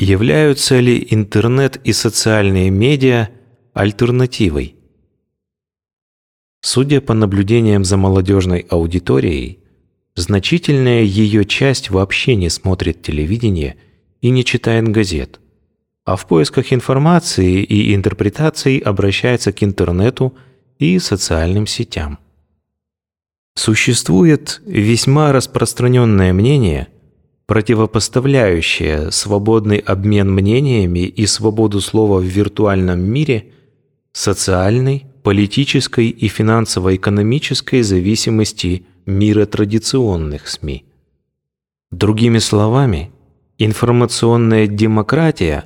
Являются ли интернет и социальные медиа альтернативой? Судя по наблюдениям за молодежной аудиторией, значительная ее часть вообще не смотрит телевидение и не читает газет, а в поисках информации и интерпретаций обращается к интернету и социальным сетям. Существует весьма распространенное мнение, противопоставляющее свободный обмен мнениями и свободу слова в виртуальном мире социальной, политической и финансово-экономической зависимости мира традиционных СМИ. Другими словами, информационная демократия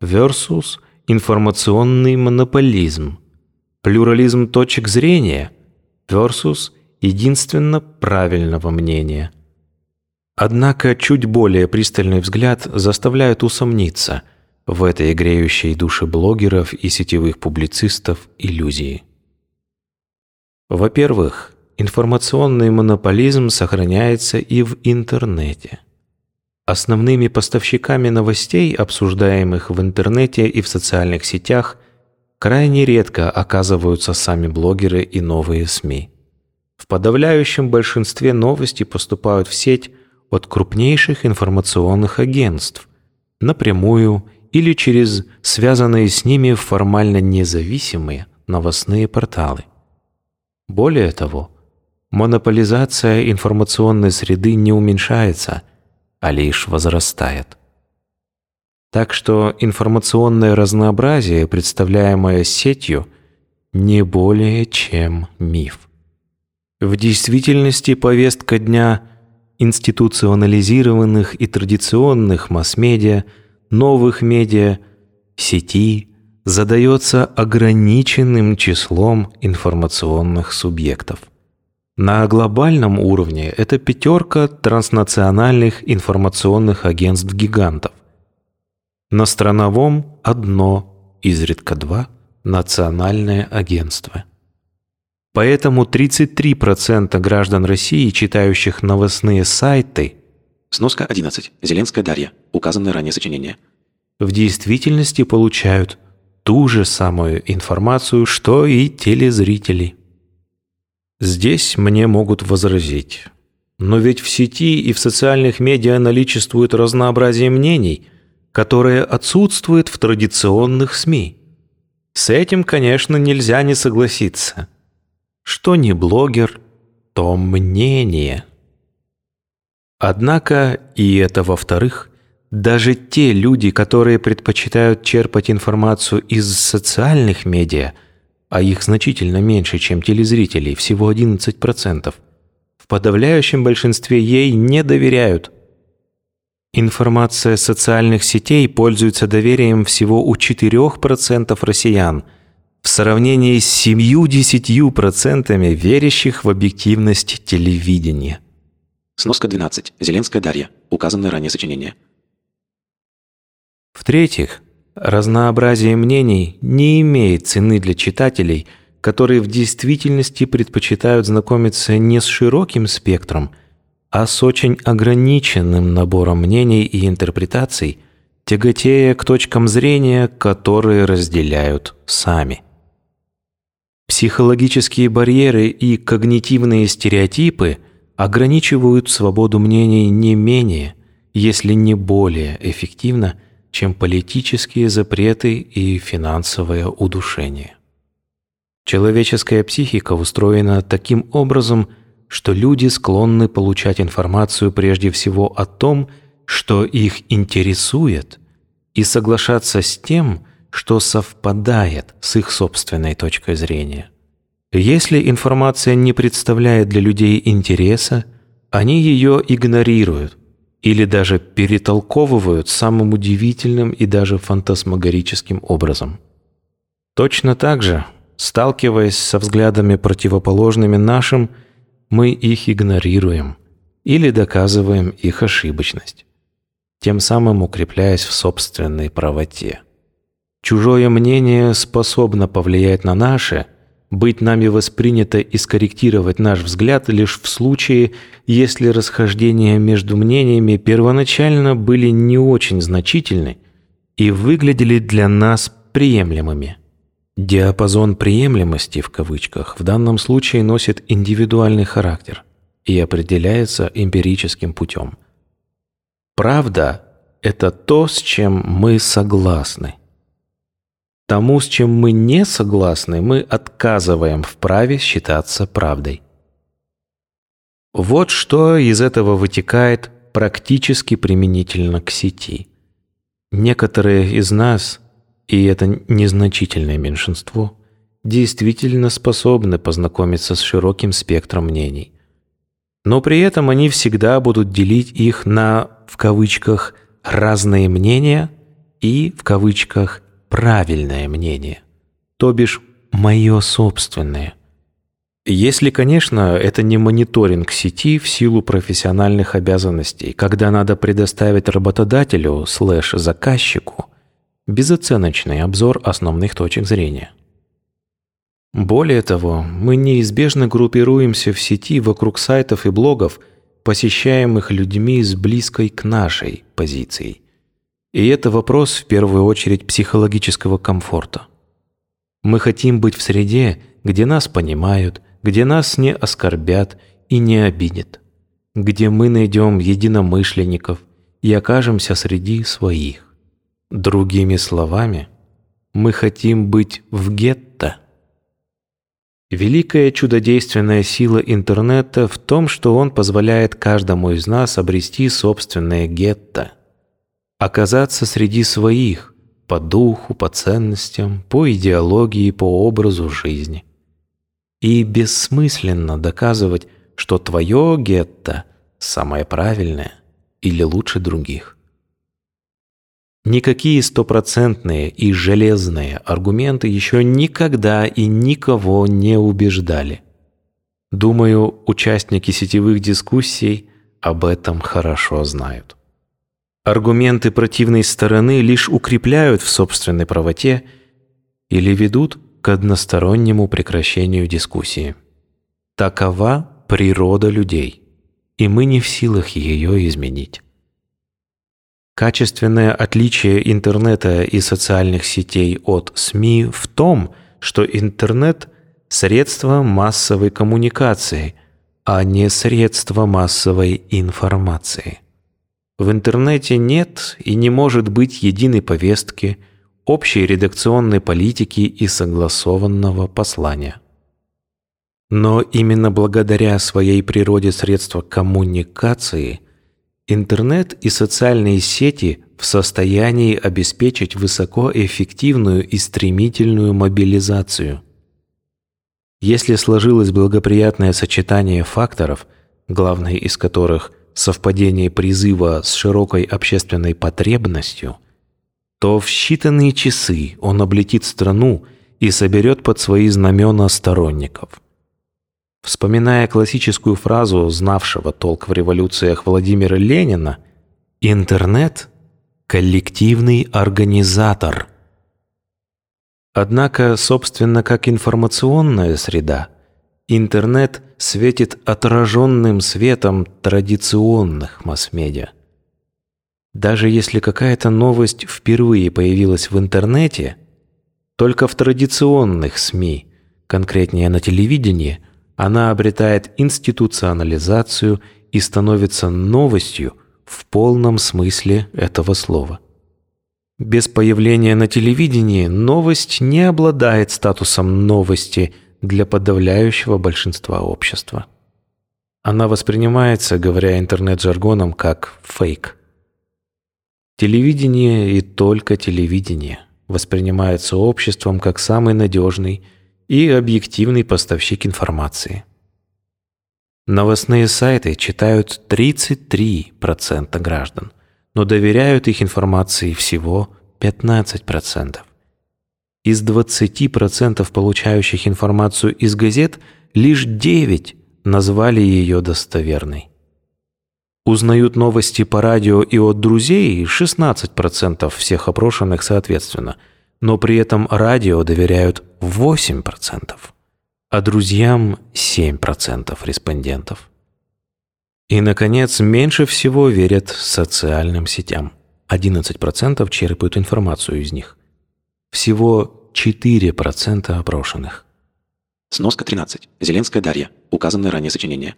versus информационный монополизм, плюрализм точек зрения versus единственно правильного мнения. Однако чуть более пристальный взгляд заставляет усомниться – в этой греющей души блогеров и сетевых публицистов иллюзии. Во-первых, информационный монополизм сохраняется и в интернете. Основными поставщиками новостей, обсуждаемых в интернете и в социальных сетях, крайне редко оказываются сами блогеры и новые СМИ. В подавляющем большинстве новости поступают в сеть от крупнейших информационных агентств, напрямую или через связанные с ними формально независимые новостные порталы. Более того, монополизация информационной среды не уменьшается, а лишь возрастает. Так что информационное разнообразие, представляемое сетью, не более чем миф. В действительности повестка дня институционализированных и традиционных масс-медиа – новых медиа, сети задается ограниченным числом информационных субъектов. На глобальном уровне это пятерка транснациональных информационных агентств-гигантов. На страновом – одно, изредка два, национальное агентство. Поэтому 33% граждан России, читающих новостные сайты, Сноска 11. Зеленская Дарья. Указанное ранее сочинение. В действительности получают ту же самую информацию, что и телезрители. Здесь мне могут возразить. Но ведь в сети и в социальных медиа наличествует разнообразие мнений, которое отсутствует в традиционных СМИ. С этим, конечно, нельзя не согласиться. Что не блогер, то мнение. Однако, и это во-вторых, даже те люди, которые предпочитают черпать информацию из социальных медиа, а их значительно меньше, чем телезрителей, всего 11%, в подавляющем большинстве ей не доверяют. Информация социальных сетей пользуется доверием всего у 4% россиян, в сравнении с 7-10% верящих в объективность телевидения. Сноска 12. Зеленская Дарья. Указанное ранее сочинение. В-третьих, разнообразие мнений не имеет цены для читателей, которые в действительности предпочитают знакомиться не с широким спектром, а с очень ограниченным набором мнений и интерпретаций, тяготея к точкам зрения, которые разделяют сами. Психологические барьеры и когнитивные стереотипы – ограничивают свободу мнений не менее, если не более эффективно, чем политические запреты и финансовое удушение. Человеческая психика устроена таким образом, что люди склонны получать информацию прежде всего о том, что их интересует, и соглашаться с тем, что совпадает с их собственной точкой зрения. Если информация не представляет для людей интереса, они ее игнорируют или даже перетолковывают самым удивительным и даже фантасмагорическим образом. Точно так же, сталкиваясь со взглядами противоположными нашим, мы их игнорируем или доказываем их ошибочность, тем самым укрепляясь в собственной правоте. Чужое мнение способно повлиять на наше – быть нами воспринято и скорректировать наш взгляд лишь в случае, если расхождения между мнениями первоначально были не очень значительны, и выглядели для нас приемлемыми. Диапазон приемлемости в кавычках в данном случае носит индивидуальный характер и определяется эмпирическим путем. Правда – это то, с чем мы согласны. Тому, с чем мы не согласны, мы отказываем в праве считаться правдой. Вот что из этого вытекает практически применительно к сети. Некоторые из нас, и это незначительное меньшинство, действительно способны познакомиться с широким спектром мнений. Но при этом они всегда будут делить их на, в кавычках, «разные мнения» и, в кавычках, «правильное мнение», то бишь «мое собственное». Если, конечно, это не мониторинг сети в силу профессиональных обязанностей, когда надо предоставить работодателю слэш заказчику безоценочный обзор основных точек зрения. Более того, мы неизбежно группируемся в сети вокруг сайтов и блогов, посещаемых людьми с близкой к нашей позицией. И это вопрос в первую очередь психологического комфорта. Мы хотим быть в среде, где нас понимают – где нас не оскорбят и не обидят, где мы найдем единомышленников и окажемся среди своих. Другими словами, мы хотим быть в гетто. Великая чудодейственная сила интернета в том, что он позволяет каждому из нас обрести собственное гетто, оказаться среди своих по духу, по ценностям, по идеологии, по образу жизни. И бессмысленно доказывать, что твое гетто самое правильное или лучше других. Никакие стопроцентные и железные аргументы еще никогда и никого не убеждали. Думаю, участники сетевых дискуссий об этом хорошо знают. Аргументы противной стороны лишь укрепляют в собственной правоте или ведут к одностороннему прекращению дискуссии. Такова природа людей, и мы не в силах ее изменить. Качественное отличие интернета и социальных сетей от СМИ в том, что интернет – средство массовой коммуникации, а не средство массовой информации. В интернете нет и не может быть единой повестки – общей редакционной политики и согласованного послания. Но именно благодаря своей природе средства коммуникации интернет и социальные сети в состоянии обеспечить высокоэффективную и стремительную мобилизацию. Если сложилось благоприятное сочетание факторов, главный из которых – совпадение призыва с широкой общественной потребностью – то в считанные часы он облетит страну и соберет под свои знамена сторонников. Вспоминая классическую фразу знавшего толк в революциях Владимира Ленина, интернет – коллективный организатор. Однако, собственно, как информационная среда, интернет светит отраженным светом традиционных масс-медиа. Даже если какая-то новость впервые появилась в интернете, только в традиционных СМИ, конкретнее на телевидении, она обретает институционализацию и становится новостью в полном смысле этого слова. Без появления на телевидении новость не обладает статусом новости для подавляющего большинства общества. Она воспринимается, говоря интернет-жаргоном, как фейк. Телевидение и только телевидение воспринимается обществом как самый надежный и объективный поставщик информации. Новостные сайты читают 33% граждан, но доверяют их информации всего 15%. Из 20% получающих информацию из газет лишь 9 назвали ее достоверной. Узнают новости по радио и от друзей 16% всех опрошенных соответственно, но при этом радио доверяют 8%, а друзьям 7% респондентов. И, наконец, меньше всего верят социальным сетям. 11% черпают информацию из них. Всего 4% опрошенных. Сноска 13. Зеленская Дарья. Указанное ранее сочинение.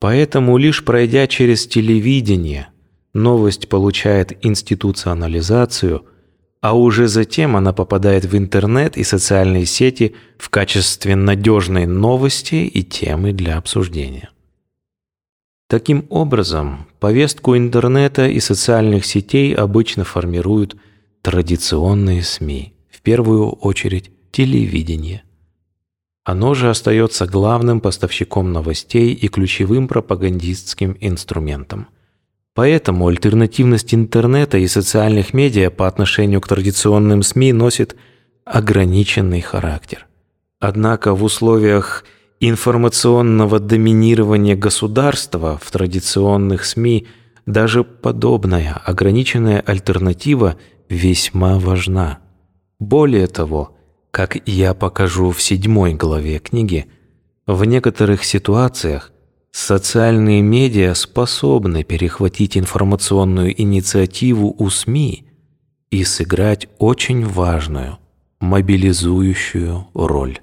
Поэтому лишь пройдя через телевидение, новость получает институционализацию, а уже затем она попадает в интернет и социальные сети в качестве надежной новости и темы для обсуждения. Таким образом, повестку интернета и социальных сетей обычно формируют традиционные СМИ, в первую очередь телевидение. Оно же остается главным поставщиком новостей и ключевым пропагандистским инструментом. Поэтому альтернативность интернета и социальных медиа по отношению к традиционным СМИ носит ограниченный характер. Однако в условиях информационного доминирования государства в традиционных СМИ даже подобная ограниченная альтернатива весьма важна. Более того, как я покажу в седьмой главе книги, в некоторых ситуациях социальные медиа способны перехватить информационную инициативу у СМИ и сыграть очень важную, мобилизующую роль.